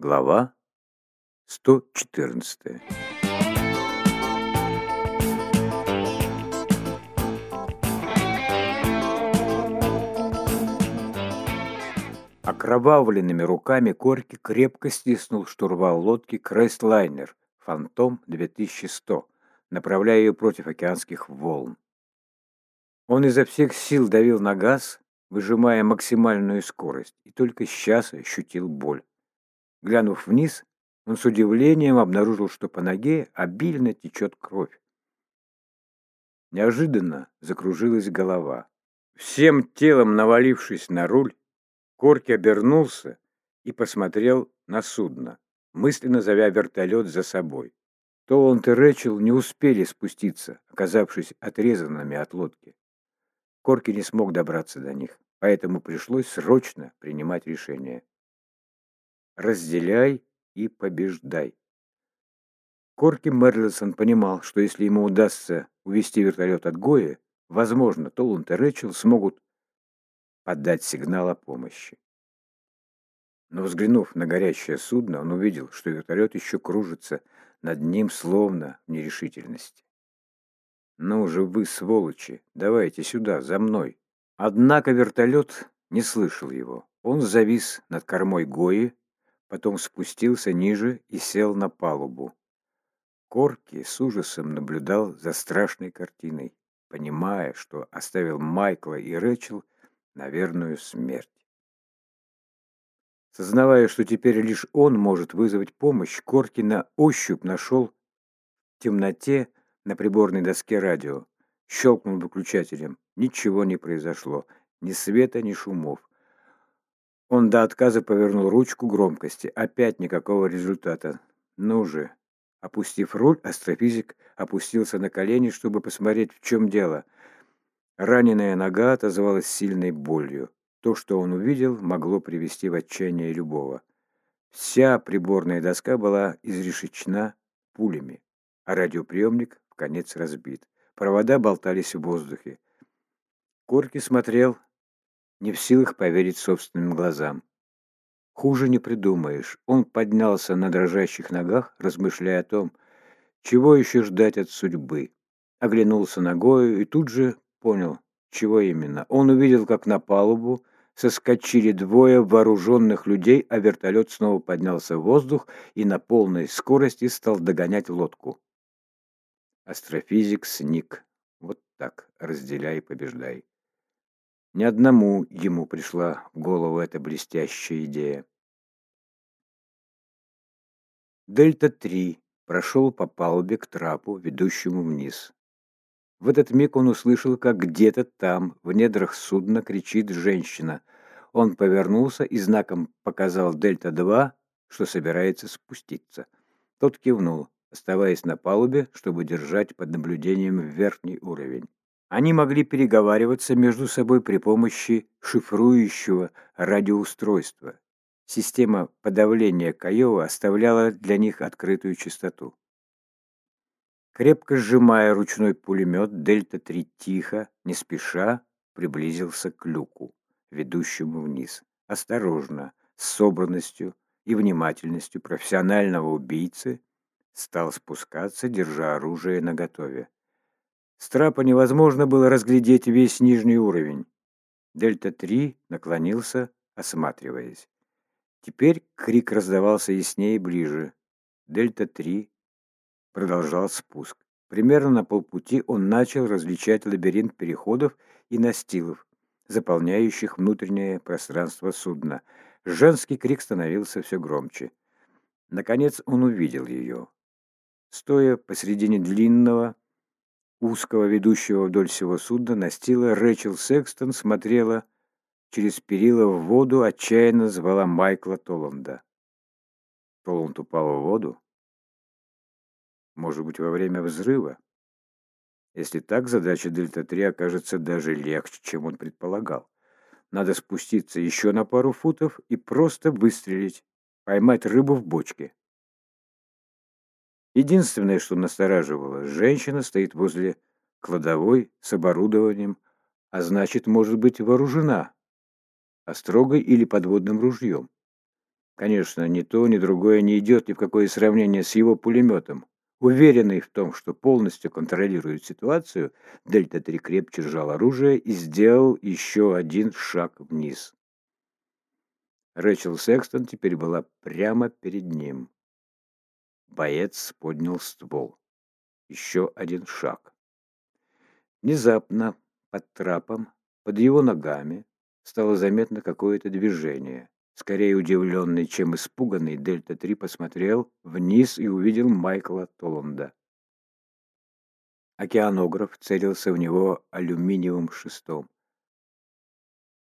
Глава 114 Окровавленными руками Корки крепко стиснул штурвал лодки Крейстлайнер «Фантом-2100», направляя ее против океанских волн. Он изо всех сил давил на газ, выжимая максимальную скорость, и только сейчас ощутил боль. Глянув вниз, он с удивлением обнаружил, что по ноге обильно течет кровь. Неожиданно закружилась голова. Всем телом навалившись на руль, Корки обернулся и посмотрел на судно, мысленно зовя вертолет за собой. Толланд и Рэчел не успели спуститься, оказавшись отрезанными от лодки. Корки не смог добраться до них, поэтому пришлось срочно принимать решение разделяй и побеждай. Корки Мерлисон понимал, что если ему удастся увести вертолет от Гои, возможно, Толланд и Рэчел смогут подать сигнал о помощи. Но взглянув на горящее судно, он увидел, что вертолет еще кружится над ним, словно в нерешительности. «Ну же вы, сволочи, давайте сюда, за мной!» Однако вертолет не слышал его. Он завис над кормой Гои, потом спустился ниже и сел на палубу. Корки с ужасом наблюдал за страшной картиной, понимая, что оставил Майкла и Рэчел на верную смерть. Сознавая, что теперь лишь он может вызвать помощь, Корки на ощупь нашел в темноте на приборной доске радио. Щелкнул выключателем. Ничего не произошло. Ни света, ни шумов. Он до отказа повернул ручку громкости. Опять никакого результата. Ну же. Опустив руль, астрофизик опустился на колени, чтобы посмотреть, в чем дело. Раненая нога отозвалась сильной болью. То, что он увидел, могло привести в отчаяние любого. Вся приборная доска была изрешечена пулями, а радиоприемник в конец разбит. Провода болтались в воздухе. Корки смотрел не в силах поверить собственным глазам. Хуже не придумаешь. Он поднялся на дрожащих ногах, размышляя о том, чего еще ждать от судьбы. Оглянулся ногою и тут же понял, чего именно. Он увидел, как на палубу соскочили двое вооруженных людей, а вертолет снова поднялся в воздух и на полной скорости стал догонять лодку. Астрофизик сник. Вот так, разделяй и побеждай. Ни одному ему пришла в голову эта блестящая идея. Дельта-3 прошел по палубе к трапу, ведущему вниз. В этот миг он услышал, как где-то там, в недрах судна, кричит женщина. Он повернулся и знаком показал Дельта-2, что собирается спуститься. Тот кивнул, оставаясь на палубе, чтобы держать под наблюдением верхний уровень. Они могли переговариваться между собой при помощи шифрующего радиоустройства. Система подавления Каева оставляла для них открытую частоту. Крепко сжимая ручной пулемет, Дельта-3 тихо, не спеша, приблизился к люку, ведущему вниз. Осторожно, с собранностью и внимательностью профессионального убийцы стал спускаться, держа оружие наготове. С трапа невозможно было разглядеть весь нижний уровень. Дельта-3 наклонился, осматриваясь. Теперь крик раздавался яснее и ближе. Дельта-3 продолжал спуск. Примерно на полпути он начал различать лабиринт переходов и настилов, заполняющих внутреннее пространство судна. Женский крик становился все громче. Наконец он увидел ее. Стоя посредине длинного, узкого ведущего вдоль всего судна настила Рэчел Секстон смотрела через перила в воду, отчаянно звала Майкла Толланда. Толланд упал в воду? Может быть, во время взрыва? Если так, задача Дельта-3 окажется даже легче, чем он предполагал. Надо спуститься еще на пару футов и просто выстрелить, поймать рыбу в бочке. Единственное, что настораживало, женщина стоит возле кладовой с оборудованием, а значит, может быть вооружена острогой или подводным ружьем. Конечно, ни то, ни другое не идет ни в какое сравнение с его пулеметом. Уверенный в том, что полностью контролирует ситуацию, Дельта-3 крепче сжал оружие и сделал еще один шаг вниз. Рэчел Секстон теперь была прямо перед ним. Боец поднял ствол. Еще один шаг. Внезапно под трапом, под его ногами, стало заметно какое-то движение. Скорее удивленный, чем испуганный, Дельта-3 посмотрел вниз и увидел Майкла Толланда. Океанограф целился в него алюминиевым шестом.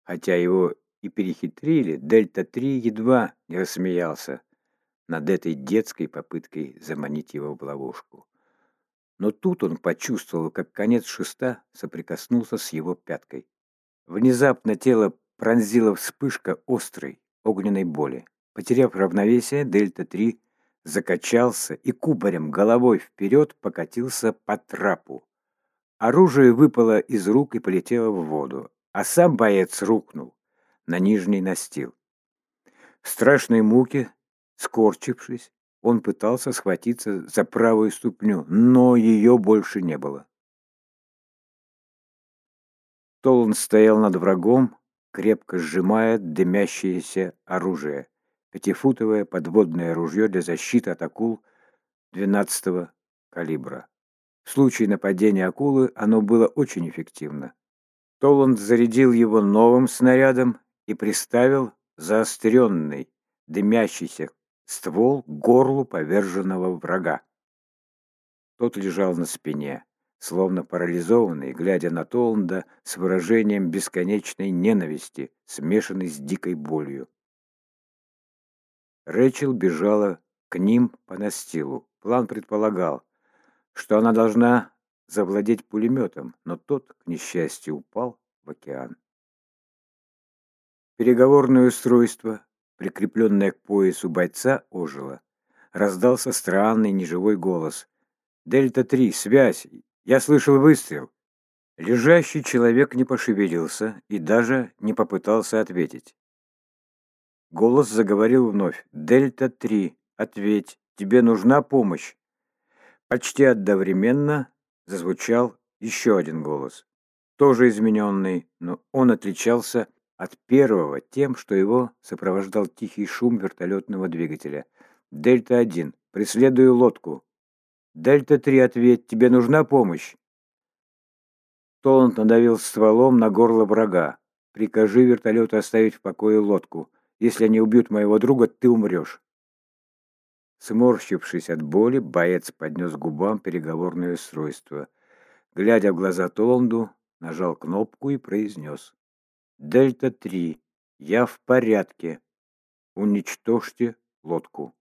Хотя его и перехитрили, Дельта-3 едва не рассмеялся над этой детской попыткой заманить его в ловушку. Но тут он почувствовал, как конец шеста соприкоснулся с его пяткой. Внезапно тело пронзила вспышка острой, огненной боли. Потеряв равновесие, Дельта-3 закачался и кубарем головой вперед покатился по трапу. Оружие выпало из рук и полетело в воду, а сам боец рухнул на нижний настил. В страшной муке, скорчившись, он пытался схватиться за правую ступню, но ее больше не было. Толан стоял над врагом, крепко сжимая дымящееся оружие, пятифутовое подводное ружье для защиты от акул 12-го калибра. В случае нападения акулы оно было очень эффективно. Толланд зарядил его новым снарядом и приставил заостренный, дымящийся ствол к горлу поверженного врага. Тот лежал на спине словно парализованный, глядя на Толанда с выражением бесконечной ненависти, смешанной с дикой болью. Рэчел бежала к ним по настилу. План предполагал, что она должна завладеть пулеметом, но тот, к несчастью, упал в океан. Переговорное устройство, прикрепленное к поясу бойца, ожило. Раздался странный неживой голос. «Дельта-3, связь! Я слышал выстрел. Лежащий человек не пошевелился и даже не попытался ответить. Голос заговорил вновь. «Дельта-3, ответь, тебе нужна помощь?» Почти одновременно зазвучал еще один голос. Тоже измененный, но он отличался от первого тем, что его сопровождал тихий шум вертолетного двигателя. «Дельта-1, преследую лодку. «Дельта-3, ответь, тебе нужна помощь?» Толланд надавил стволом на горло врага. «Прикажи вертолету оставить в покое лодку. Если они убьют моего друга, ты умрешь». Сморщившись от боли, боец поднес к губам переговорное устройство. Глядя в глаза Толланду, нажал кнопку и произнес. «Дельта-3, я в порядке. Уничтожьте лодку».